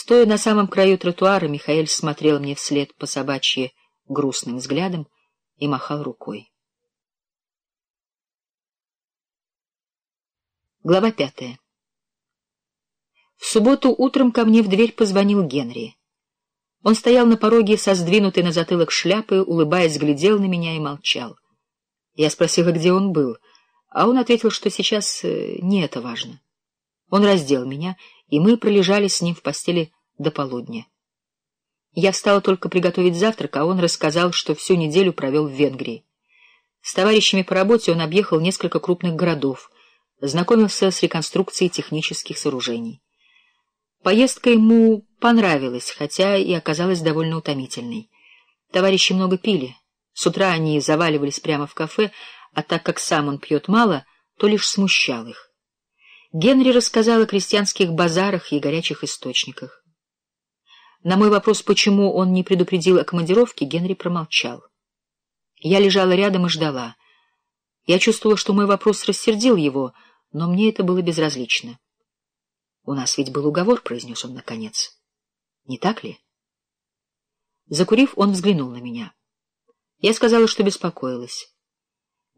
Стоя на самом краю тротуара, Михаэль смотрел мне вслед по собачьи грустным взглядом и махал рукой. Глава пятая. В субботу утром ко мне в дверь позвонил Генри. Он стоял на пороге со сдвинутой на затылок шляпой, улыбаясь, глядел на меня и молчал. Я спросила, где он был, а он ответил, что сейчас э, не это важно. Он раздел меня и мы пролежали с ним в постели до полудня. Я встала только приготовить завтрак, а он рассказал, что всю неделю провел в Венгрии. С товарищами по работе он объехал несколько крупных городов, знакомился с реконструкцией технических сооружений. Поездка ему понравилась, хотя и оказалась довольно утомительной. Товарищи много пили. С утра они заваливались прямо в кафе, а так как сам он пьет мало, то лишь смущал их. Генри рассказал о крестьянских базарах и горячих источниках. На мой вопрос, почему он не предупредил о командировке, Генри промолчал. Я лежала рядом и ждала. Я чувствовала, что мой вопрос рассердил его, но мне это было безразлично. «У нас ведь был уговор», — произнес он наконец. «Не так ли?» Закурив, он взглянул на меня. Я сказала, что беспокоилась.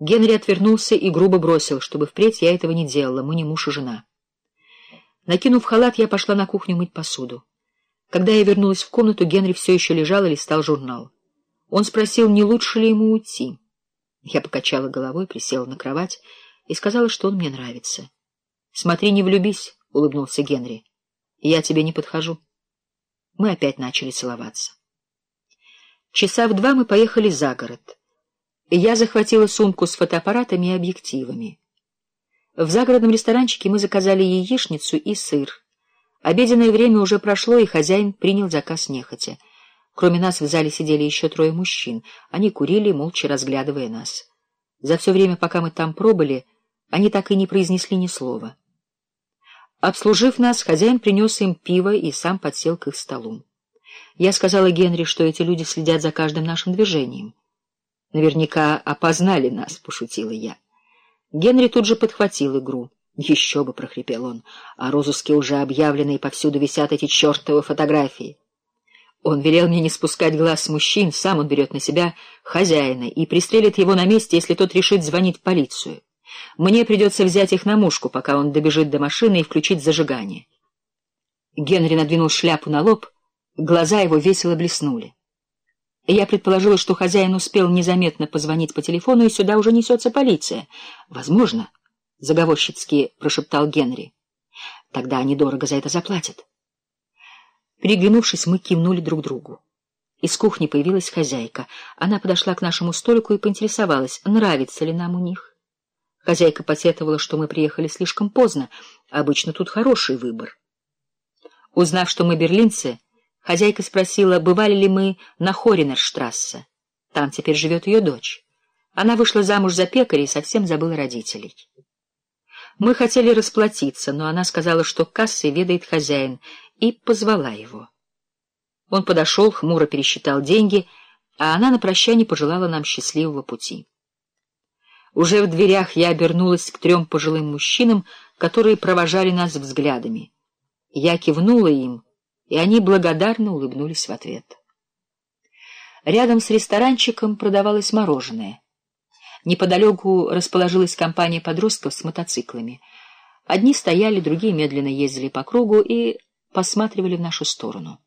Генри отвернулся и грубо бросил, чтобы впредь я этого не делала, мы не муж и жена. Накинув халат, я пошла на кухню мыть посуду. Когда я вернулась в комнату, Генри все еще лежал и листал журнал. Он спросил, не лучше ли ему уйти. Я покачала головой, присела на кровать и сказала, что он мне нравится. — Смотри, не влюбись, — улыбнулся Генри. — Я тебе не подхожу. Мы опять начали целоваться. Часа в два мы поехали за город. Я захватила сумку с фотоаппаратами и объективами. В загородном ресторанчике мы заказали яичницу и сыр. Обеденное время уже прошло, и хозяин принял заказ нехотя. Кроме нас в зале сидели еще трое мужчин. Они курили, молча разглядывая нас. За все время, пока мы там пробыли, они так и не произнесли ни слова. Обслужив нас, хозяин принес им пиво и сам подсел к их столу. Я сказала Генри, что эти люди следят за каждым нашим движением. Наверняка опознали нас, — пошутила я. Генри тут же подхватил игру. Еще бы, — прохрипел он, — а розыске уже объявлены, и повсюду висят эти чертовы фотографии. Он велел мне не спускать глаз с мужчин, сам он берет на себя хозяина и пристрелит его на месте, если тот решит звонить в полицию. Мне придется взять их на мушку, пока он добежит до машины и включить зажигание. Генри надвинул шляпу на лоб, глаза его весело блеснули. Я предположила, что хозяин успел незаметно позвонить по телефону, и сюда уже несется полиция. — Возможно, — заговорщицки прошептал Генри. — Тогда они дорого за это заплатят. Переглянувшись, мы кивнули друг другу. Из кухни появилась хозяйка. Она подошла к нашему столику и поинтересовалась, нравится ли нам у них. Хозяйка посетовала, что мы приехали слишком поздно, обычно тут хороший выбор. Узнав, что мы берлинцы, Хозяйка спросила, бывали ли мы на Хоринерштрассе. Там теперь живет ее дочь. Она вышла замуж за пекаря и совсем забыла родителей. Мы хотели расплатиться, но она сказала, что кассой ведает хозяин, и позвала его. Он подошел, хмуро пересчитал деньги, а она на прощание пожелала нам счастливого пути. Уже в дверях я обернулась к трем пожилым мужчинам, которые провожали нас взглядами. Я кивнула им — и они благодарно улыбнулись в ответ. Рядом с ресторанчиком продавалось мороженое. Неподалеку расположилась компания подростков с мотоциклами. Одни стояли, другие медленно ездили по кругу и посматривали в нашу сторону.